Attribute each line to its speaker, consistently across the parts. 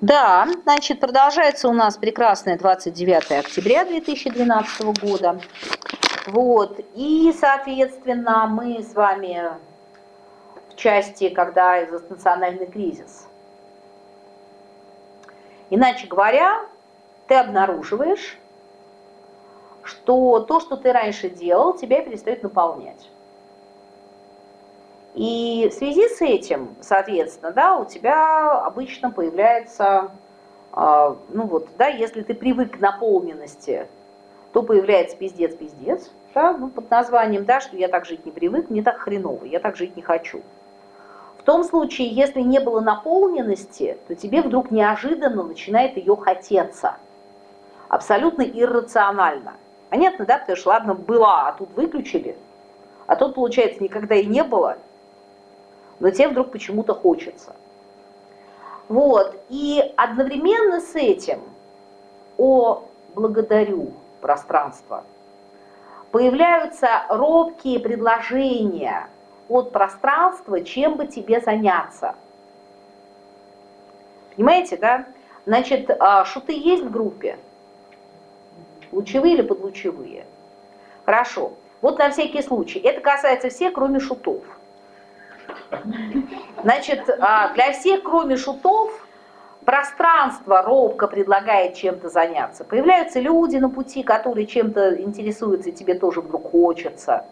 Speaker 1: Да, значит, продолжается у нас прекрасное 29 октября 2012 года. Вот, и, соответственно, мы с вами в части, когда экзистенциональный кризис. Иначе говоря, ты обнаруживаешь, что то, что ты раньше делал, тебя перестает наполнять. И в связи с этим, соответственно, да, у тебя обычно появляется, э, ну вот, да, если ты привык к наполненности, то появляется пиздец-пиздец, да, ну, под названием, да, что я так жить не привык, мне так хреново, я так жить не хочу. В том случае, если не было наполненности, то тебе вдруг неожиданно начинает ее хотеться. Абсолютно иррационально. Понятно, да? Потому что, ладно, была, а тут выключили, а тут, получается, никогда и не было, но тебе вдруг почему-то хочется. Вот, и одновременно с этим, о, благодарю пространство, появляются робкие предложения от пространства, чем бы тебе заняться. Понимаете, да? Значит, а, шуты есть в группе? Лучевые или подлучевые? Хорошо. Вот на всякий случай. Это касается всех, кроме шутов. Значит, а, для всех, кроме шутов, пространство робко предлагает чем-то заняться. Появляются люди на пути, которые чем-то интересуются, и тебе тоже вдруг хочется.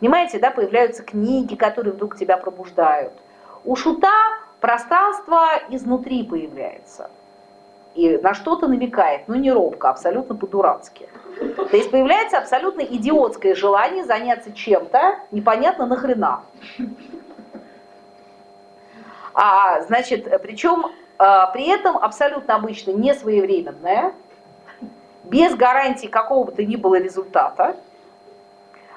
Speaker 1: Понимаете, да, появляются книги, которые вдруг тебя пробуждают. У шута пространство изнутри появляется. И на что-то намекает, но не робко, абсолютно по-дурацки. То есть появляется абсолютно идиотское желание заняться чем-то, непонятно нахрена. А, значит, причем а, при этом абсолютно обычно не своевременное, без гарантии какого бы то ни было результата.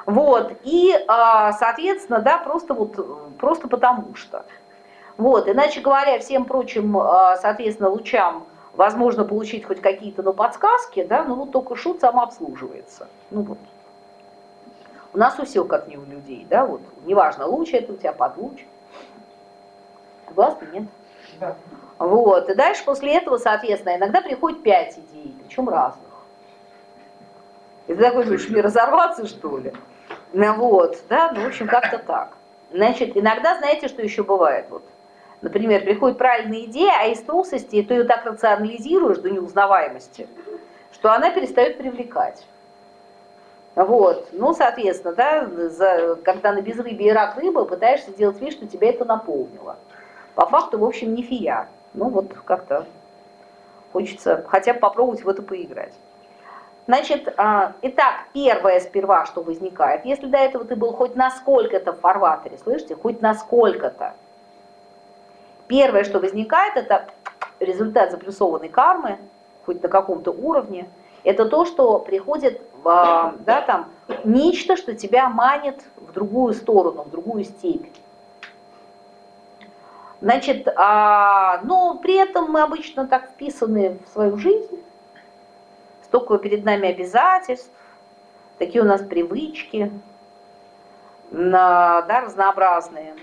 Speaker 1: Вот, и, а, соответственно, да, просто вот, просто потому что. Вот, иначе говоря, всем прочим, а, соответственно, лучам возможно получить хоть какие-то, ну, подсказки, да, но вот только шут самообслуживается. Ну вот. У нас у всех как не у людей, да, вот, неважно, луч это у тебя под Согласны, нет? Да. Вот, и дальше после этого, соответственно, иногда приходит пять идей, причем разных. И ты такой думаешь, мне разорваться, что ли? Ну вот, да, ну, в общем, как-то так. Значит, иногда, знаете, что еще бывает? Вот, например, приходит правильная идея, а из трусости ты ее так рационализируешь до неузнаваемости, что она перестает привлекать. Вот, ну, соответственно, да, за, когда на безрыбье и рак рыба, пытаешься сделать вид, что тебя это наполнило. По факту, в общем, не фия. Ну, вот как-то хочется хотя бы попробовать в это поиграть. Значит, а, итак, первое сперва, что возникает, если до этого ты был хоть насколько-то в фарватере, слышите, хоть насколько-то, первое, что возникает, это результат заплюсованной кармы, хоть на каком-то уровне, это то, что приходит, а, да, там, нечто, что тебя манит в другую сторону, в другую степь. Значит, а, но при этом мы обычно так вписаны в свою жизнь, столько перед нами обязательств, такие у нас привычки, да, разнообразные,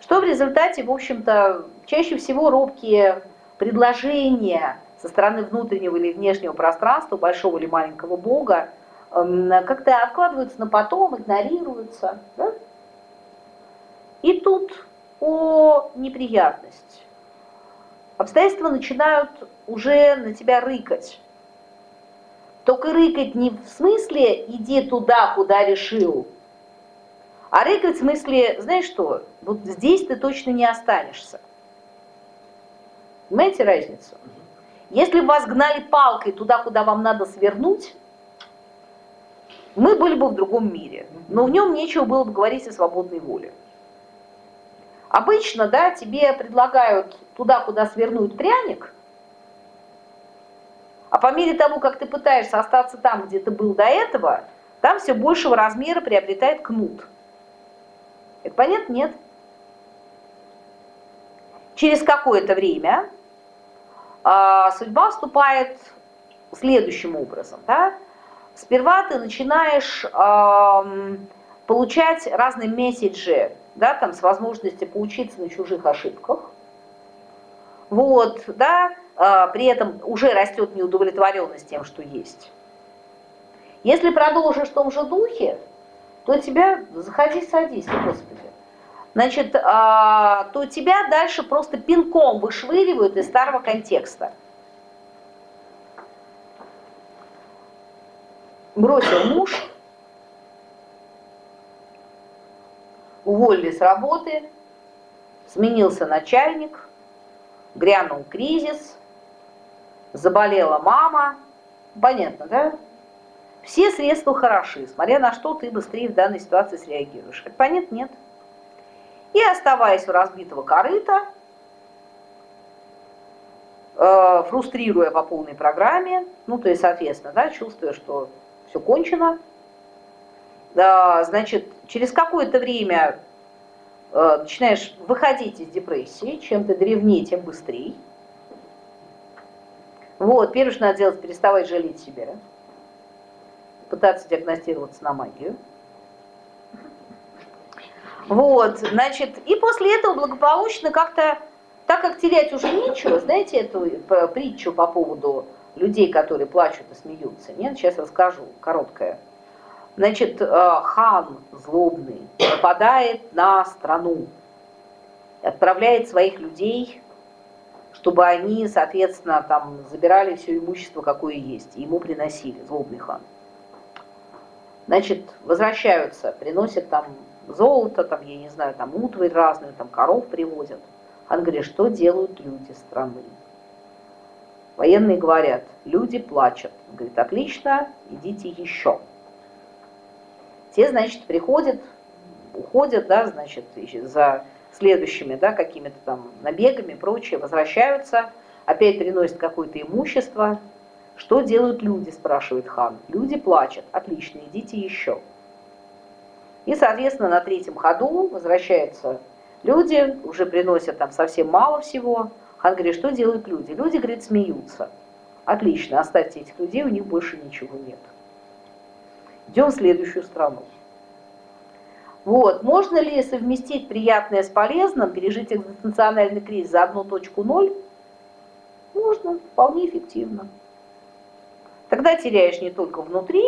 Speaker 1: что в результате, в общем-то, чаще всего робкие предложения со стороны внутреннего или внешнего пространства, большого или маленького бога, как-то откладываются на потом, игнорируются. Да? И тут о неприятность. Обстоятельства начинают уже на тебя рыкать. Только рыкать не в смысле «иди туда, куда решил», а рыкать в смысле, знаешь что, вот здесь ты точно не останешься. Понимаете разницу? Если вас гнали палкой туда, куда вам надо свернуть, мы были бы в другом мире. Но в нем нечего было бы говорить о свободной воле. Обычно, да, тебе предлагают туда, куда свернуть пряник, а по мере того, как ты пытаешься остаться там, где ты был до этого, там все большего размера приобретает кнут. Это понятно? Нет. Через какое-то время э, судьба вступает следующим образом. Да? Сперва ты начинаешь э, получать разные месседжи да, там, с возможностью поучиться на чужих ошибках. Вот, да, а, при этом уже растет неудовлетворенность тем, что есть. Если продолжишь в том же духе, то тебя, заходи, садись, Господи. Значит, а, то тебя дальше просто пинком вышвыривают из старого контекста. Бросил муж, уволили с работы, сменился начальник, грянул кризис, заболела мама. Понятно, да? Все средства хороши, смотря на что ты быстрее в данной ситуации среагируешь. Понятно? Нет. И оставаясь у разбитого корыта, э, фрустрируя по полной программе, ну, то есть, соответственно, да, чувствуя, что все кончено, значит, через какое-то время э, начинаешь выходить из депрессии, чем ты древнее, тем быстрее. Вот, первое, что надо делать, переставать жалеть себя, пытаться диагностироваться на магию. Вот, значит, и после этого благополучно как-то, так как терять уже нечего, знаете эту притчу по поводу людей, которые плачут и смеются? Нет, сейчас расскажу, короткая. Значит, э, хан злобный нападает на страну, отправляет своих людей, чтобы они, соответственно, там забирали все имущество, какое есть, и ему приносили, злобный хан. Значит, возвращаются, приносят там золото, там, я не знаю, там утварь разную, там коров привозят. Он говорит, что делают люди страны? Военные говорят, люди плачут. Он говорит, отлично, идите еще. Те, значит, приходят, уходят, да, значит, за следующими, да, какими-то там набегами, прочее, возвращаются, опять приносят какое-то имущество. Что делают люди, спрашивает хан. Люди плачут. Отлично, идите еще. И, соответственно, на третьем ходу возвращаются люди, уже приносят там совсем мало всего. Хан говорит, что делают люди? Люди, говорит, смеются. Отлично, оставьте этих людей, у них больше ничего нет. Идем в следующую страну. Вот. Можно ли совместить приятное с полезным, пережить экзистенциональный кризис за одну точку ноль? Можно, вполне эффективно. Тогда теряешь не только внутри,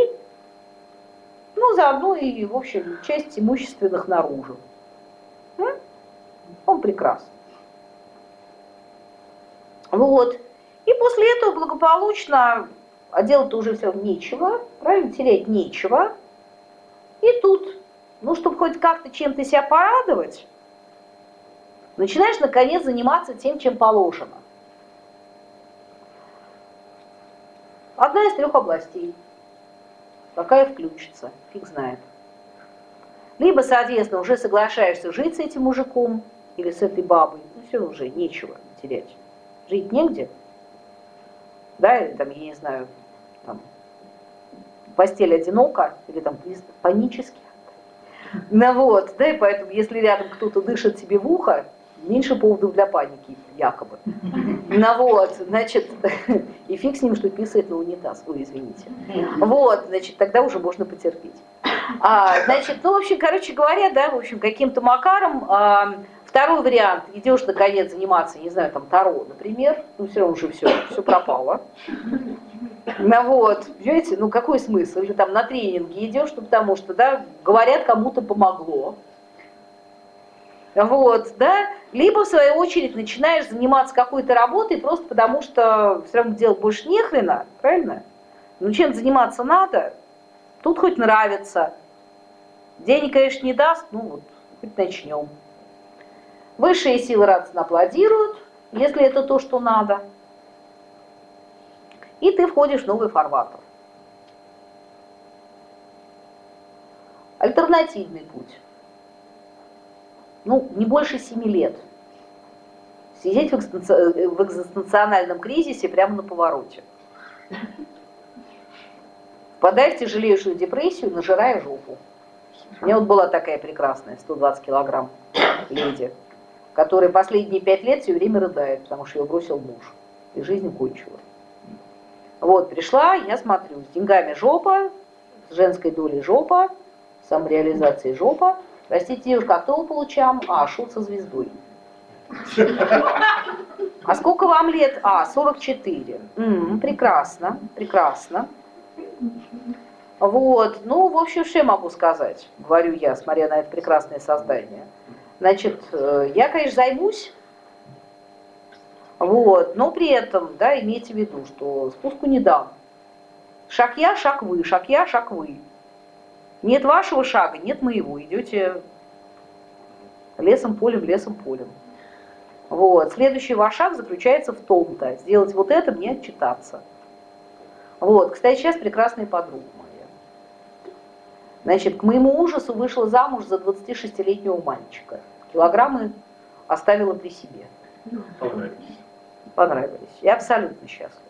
Speaker 1: но заодно и, в общем, часть имущественных наружу. Он прекрасен. Вот. И после этого благополучно, а делать-то уже все нечего, правильно, терять нечего. И тут, ну, чтобы хоть как-то чем-то себя порадовать, начинаешь, наконец, заниматься тем, чем положено. Одна из трех областей. Какая включится, фиг знает. Либо, соответственно, уже соглашаешься жить с этим мужиком или с этой бабой, ну все уже, нечего терять. Жить негде, да, или там, я не знаю, там, постель одинока, или там панически. Ну вот, да, и поэтому, если рядом кто-то дышит себе в ухо, меньше поводов для паники, якобы. Ну вот, значит, и фиг с ним, что писает на унитаз, ой, извините. Вот, значит, тогда уже можно потерпеть. А, значит, ну, в общем, короче говоря, да, в общем, каким-то макаром, а, второй вариант, идешь, наконец, заниматься, не знаю, там, Таро, например, ну, все равно уже все, все пропало. Ну вот, понимаете, ну какой смысл? Или там на тренинги идешь, ну, потому что, да, говорят, кому-то помогло. Вот, да, либо в свою очередь начинаешь заниматься какой-то работой просто потому, что все равно делать больше не хрена, правильно? Ну чем заниматься надо, тут хоть нравится. Денег, конечно, не даст, ну вот, хоть начнем. Высшие силы радостно аплодируют, если это то, что надо. И ты входишь в новый фарватер. Альтернативный путь ну, не больше семи лет. Сидеть в, экзистенциональном кризисе прямо на повороте. Впадая в тяжелейшую депрессию, нажирая жопу. У меня вот была такая прекрасная, 120 килограмм леди, которая последние пять лет все время рыдает, потому что ее бросил муж. И жизнь кончила. Вот, пришла, я смотрю, с деньгами жопа, с женской долей жопа, самореализацией жопа, Простите, девушка, а кто вы получам? А, шут со звездой. А сколько вам лет? А, 44. М-м, прекрасно, прекрасно. Вот, ну, в общем, что я могу сказать, говорю я, смотря на это прекрасное создание. Значит, э, я, конечно, займусь, вот, но при этом, да, имейте в виду, что спуску не дам. Шаг я, шаг вы, шаг я, шаг вы. Нет вашего шага, нет моего. Идете лесом, полем, лесом, полем. Вот. Следующий ваш шаг заключается в том-то, сделать вот это, мне отчитаться. Вот. Кстати, сейчас прекрасная подруга моя. Значит, к моему ужасу вышла замуж за 26-летнего мальчика. Килограммы оставила при себе.
Speaker 2: Понравились.
Speaker 1: Понравились. Я абсолютно счастлива.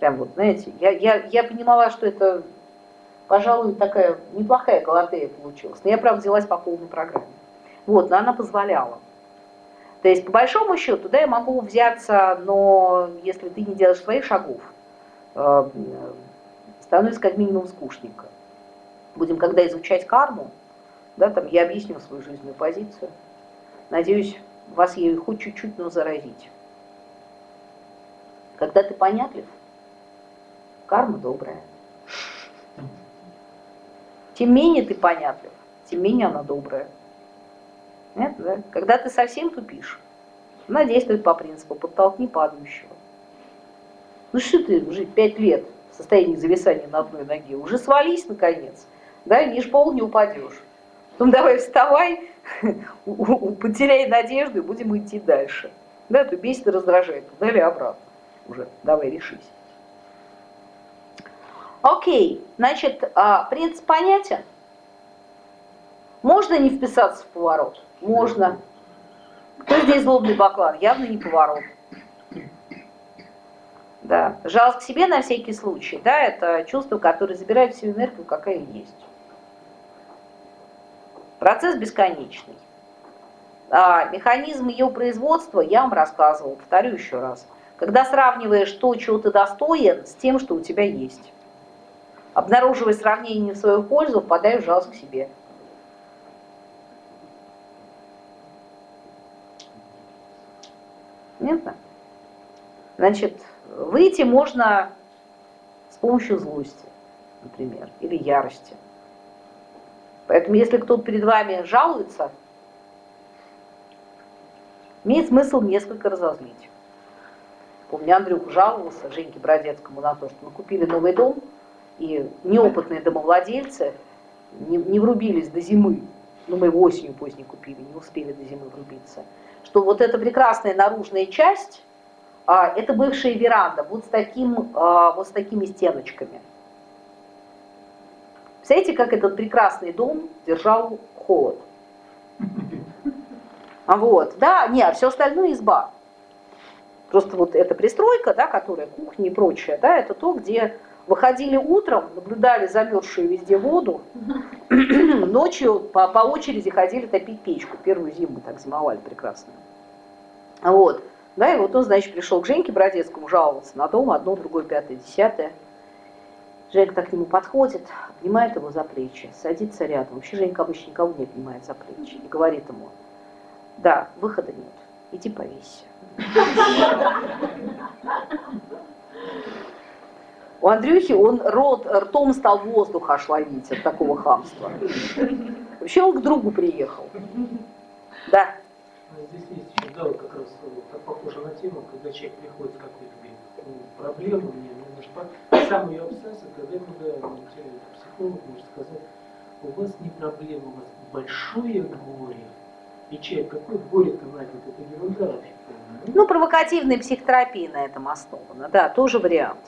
Speaker 1: Прям вот, знаете, я, я, я понимала, что это, пожалуй, такая неплохая галатея получилась. Но я, правда, взялась по полной программе. Вот, но она позволяла. То есть, по большому счету, да, я могу взяться, но если ты не делаешь своих шагов, э, становится как минимум скучненько. Будем, когда изучать карму, да, там я объясню свою жизненную позицию. Надеюсь, вас ею хоть чуть-чуть, но заразить. Когда ты понятлив, карма добрая. Тем менее ты понятлив, тем менее она добрая. Нет, да? Когда ты совсем тупишь, она действует по принципу «подтолкни падающего». Ну что ты уже пять лет состоянии зависания на одной ноге, уже свались наконец, да, ни пол не упадешь. Ну давай вставай, потеряй надежду и будем идти дальше. Да, то бесит и раздражает, туда или обратно. Уже давай решись. Окей, значит, а, принцип понятен. Можно не вписаться в поворот? Можно. Кто здесь злобный баклан? Явно не поворот. Да. Жалость к себе на всякий случай, да, это чувство, которое забирает всю энергию, какая есть. Процесс бесконечный. А, механизм ее производства я вам рассказывал, повторю еще раз. Когда сравниваешь то, чего ты достоин, с тем, что у тебя есть. Обнаруживая сравнение в свою пользу, впадаешь в жалость к себе. Понятно? Значит, выйти можно с помощью злости, например, или ярости. Поэтому если кто-то перед вами жалуется, имеет смысл несколько разозлить. Помню, Андрюх жаловался Женьке Бродецкому на то, что мы купили новый дом, и неопытные домовладельцы не, не врубились до зимы. Ну, мы его осенью поздней купили, не успели до зимы врубиться. Что вот эта прекрасная наружная часть, это бывшая веранда, вот с, таким, а, вот с такими стеночками. Представляете, как этот прекрасный дом держал холод? А вот, да, не, а все остальное изба. Просто вот эта пристройка, да, которая кухня и прочее, да, это то, где выходили утром, наблюдали замерзшую везде воду, ночью по, по очереди ходили топить печку. Первую зиму так зимовали прекрасно. Вот. Да, и вот он, значит, пришел к Женьке Бродецкому жаловаться на дом, одно, другое, пятое, десятое. Женька так к нему подходит, обнимает его за плечи, садится рядом. Вообще Женька обычно никого не обнимает за плечи. И говорит ему, да, выхода нет, иди повесься. У Андрюхи он рот, ртом стал воздух аж ловить от такого хамства. Вообще он к другу приехал. Да.
Speaker 3: Ну, здесь есть вот как раз вот, похоже на тему, когда человек приходит с какой-то ну, проблемой, мне, нужно сам ее абсцесс, когда ему, да, психолог может сказать, у вас не проблема, у вас большое горе. И человек, какое горе-то, Надя, это ерунда.
Speaker 1: Ну, провокативная психотерапия на этом основана, да, тоже вариант.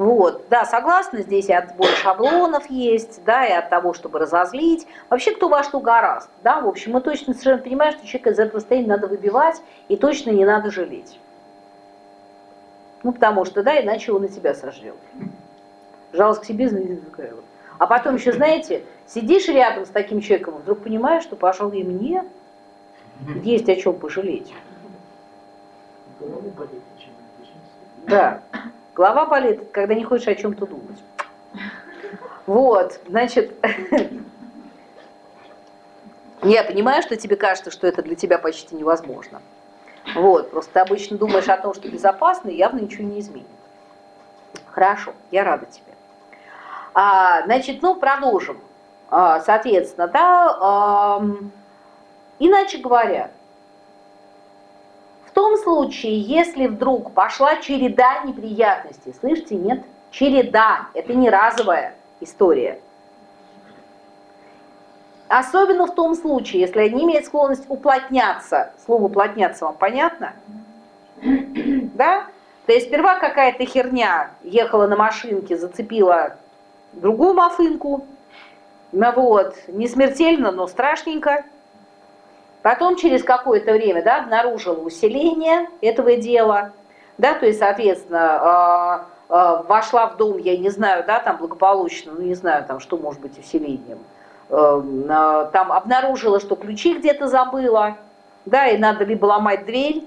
Speaker 1: Вот, да, согласна, здесь и отбор шаблонов есть, да, и от того, чтобы разозлить. Вообще, кто во что гораст, да, в общем, мы точно совершенно понимаем, что человека из этого состояния надо выбивать, и точно не надо жалеть. Ну, потому что, да, иначе он и тебя сожрет. Жалость к себе, знаете, такая вот. А потом еще, знаете, сидишь рядом с таким человеком, вдруг понимаешь, что, пожалуй, и мне есть о чем пожалеть. Да. Голова болит, когда не хочешь о чем-то думать. Вот, значит, Я понимаю, что тебе кажется, что это для тебя почти невозможно. Вот, просто ты обычно думаешь о том, что безопасно, и явно ничего не изменит. Хорошо, я рада тебе. А, значит, ну, продолжим. А, соответственно, да, а, иначе говоря, том случае, если вдруг пошла череда неприятностей, слышите, нет, череда, это не разовая история. Особенно в том случае, если они имеют склонность уплотняться. Слово уплотняться вам понятно? Да? То есть сперва какая-то херня ехала на машинке, зацепила другую мафынку. Ну вот, не смертельно, но страшненько. Потом через какое-то время да, обнаружила усиление этого дела. Да, то есть, соответственно, э, э, вошла в дом, я не знаю, да, там благополучно, ну не знаю, там что может быть усилением Эм, там обнаружила, что ключи где-то забыла, да, и надо либо ломать дверь,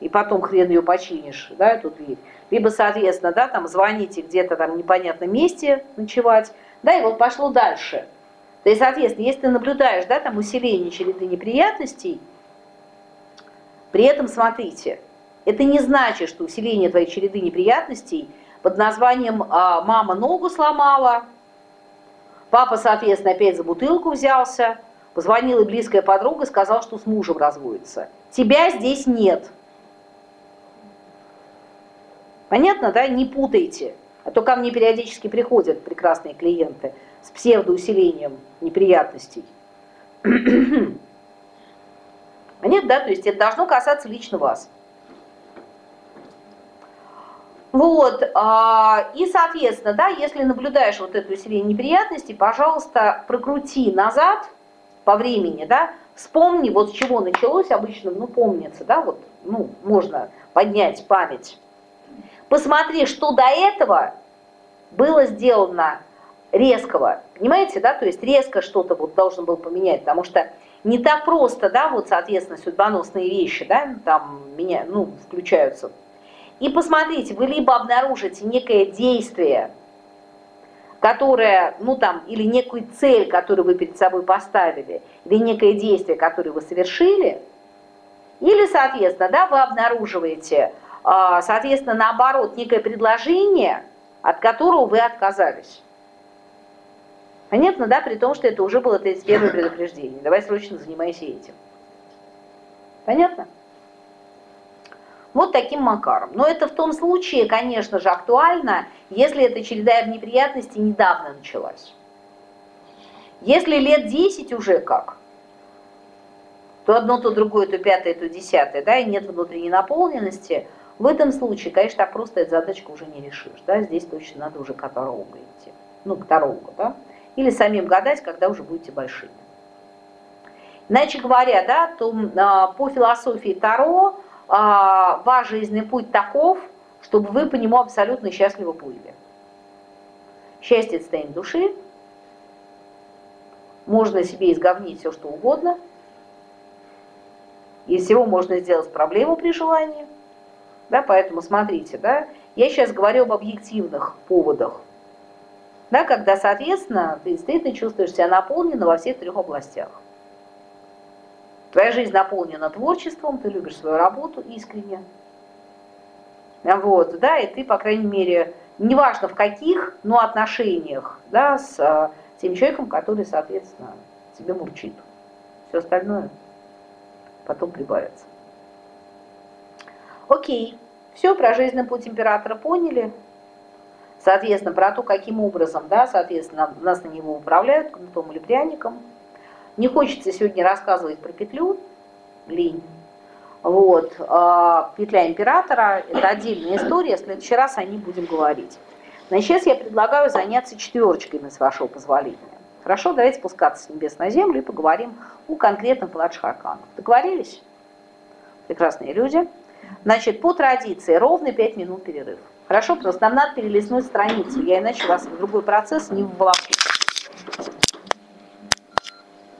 Speaker 1: и потом хрен ее починишь, да, эту дверь, либо, соответственно, да, там звоните где-то там в непонятном месте ночевать, да, и вот пошло дальше. То есть, соответственно, если ты наблюдаешь, да, там усиление череды неприятностей, при этом, смотрите, это не значит, что усиление твоей череды неприятностей под названием а, «мама ногу сломала», Папа, соответственно, опять за бутылку взялся, позвонила близкая подруга, сказал, что с мужем разводится. Тебя здесь нет. Понятно, да? Не путайте. А то ко мне периодически приходят прекрасные клиенты с псевдоусилением неприятностей. Понятно, да? То есть это должно касаться лично вас. Вот, а, и, соответственно, да, если наблюдаешь вот эту усиление неприятностей, пожалуйста, прокрути назад по времени, да, вспомни, вот с чего началось обычно, ну, помнится, да, вот, ну, можно поднять память. Посмотри, что до этого было сделано резкого, понимаете, да, то есть резко что-то вот должен был поменять, потому что не так просто, да, вот, соответственно, судьбоносные вещи, да, там меня, ну, включаются. И посмотрите, вы либо обнаружите некое действие, которое, ну там, или некую цель, которую вы перед собой поставили, или некое действие, которое вы совершили, или, соответственно, да, вы обнаруживаете, соответственно, наоборот, некое предложение, от которого вы отказались. Понятно, да, при том, что это уже было 31 предупреждение. Давай срочно занимайся этим. Понятно? Вот таким макаром. Но это в том случае, конечно же, актуально, если эта череда неприятностей недавно началась. Если лет 10 уже как, то одно, то другое, то пятое, то десятое, да, и нет внутренней наполненности, в этом случае, конечно, так просто эту задачку уже не решишь, да, здесь точно надо уже к тарологу идти, ну, к тарологу, да, или самим гадать, когда уже будете большими. Иначе говоря, да, то а, по философии Таро а, ваш жизненный путь таков, чтобы вы по нему абсолютно счастливо плыли. Счастье – это души, можно себе изговнить все, что угодно, из всего можно сделать проблему при желании, да, поэтому смотрите, да, я сейчас говорю об объективных поводах, да, когда, соответственно, ты действительно чувствуешь себя наполненно во всех трех областях. Твоя жизнь наполнена творчеством, ты любишь свою работу искренне. Вот, да, и ты, по крайней мере, неважно в каких, но отношениях, да, с а, тем человеком, который, соответственно, тебе мурчит. Все остальное потом прибавится. Окей, все про жизненный путь императора поняли. Соответственно, про то, каким образом, да, соответственно, нас на него управляют, кнутом или пряником – не хочется сегодня рассказывать про петлю, лень. Вот, а петля императора – это отдельная история, в следующий раз о ней будем говорить. Значит, сейчас я предлагаю заняться четверочками, с вашего позволения. Хорошо, давайте спускаться с небес на землю и поговорим о конкретных младших арканах. Договорились? Прекрасные люди. Значит, по традиции ровно 5 минут перерыв. Хорошо, просто нам надо перелистнуть страницу, я иначе вас в другой процесс не вволоку.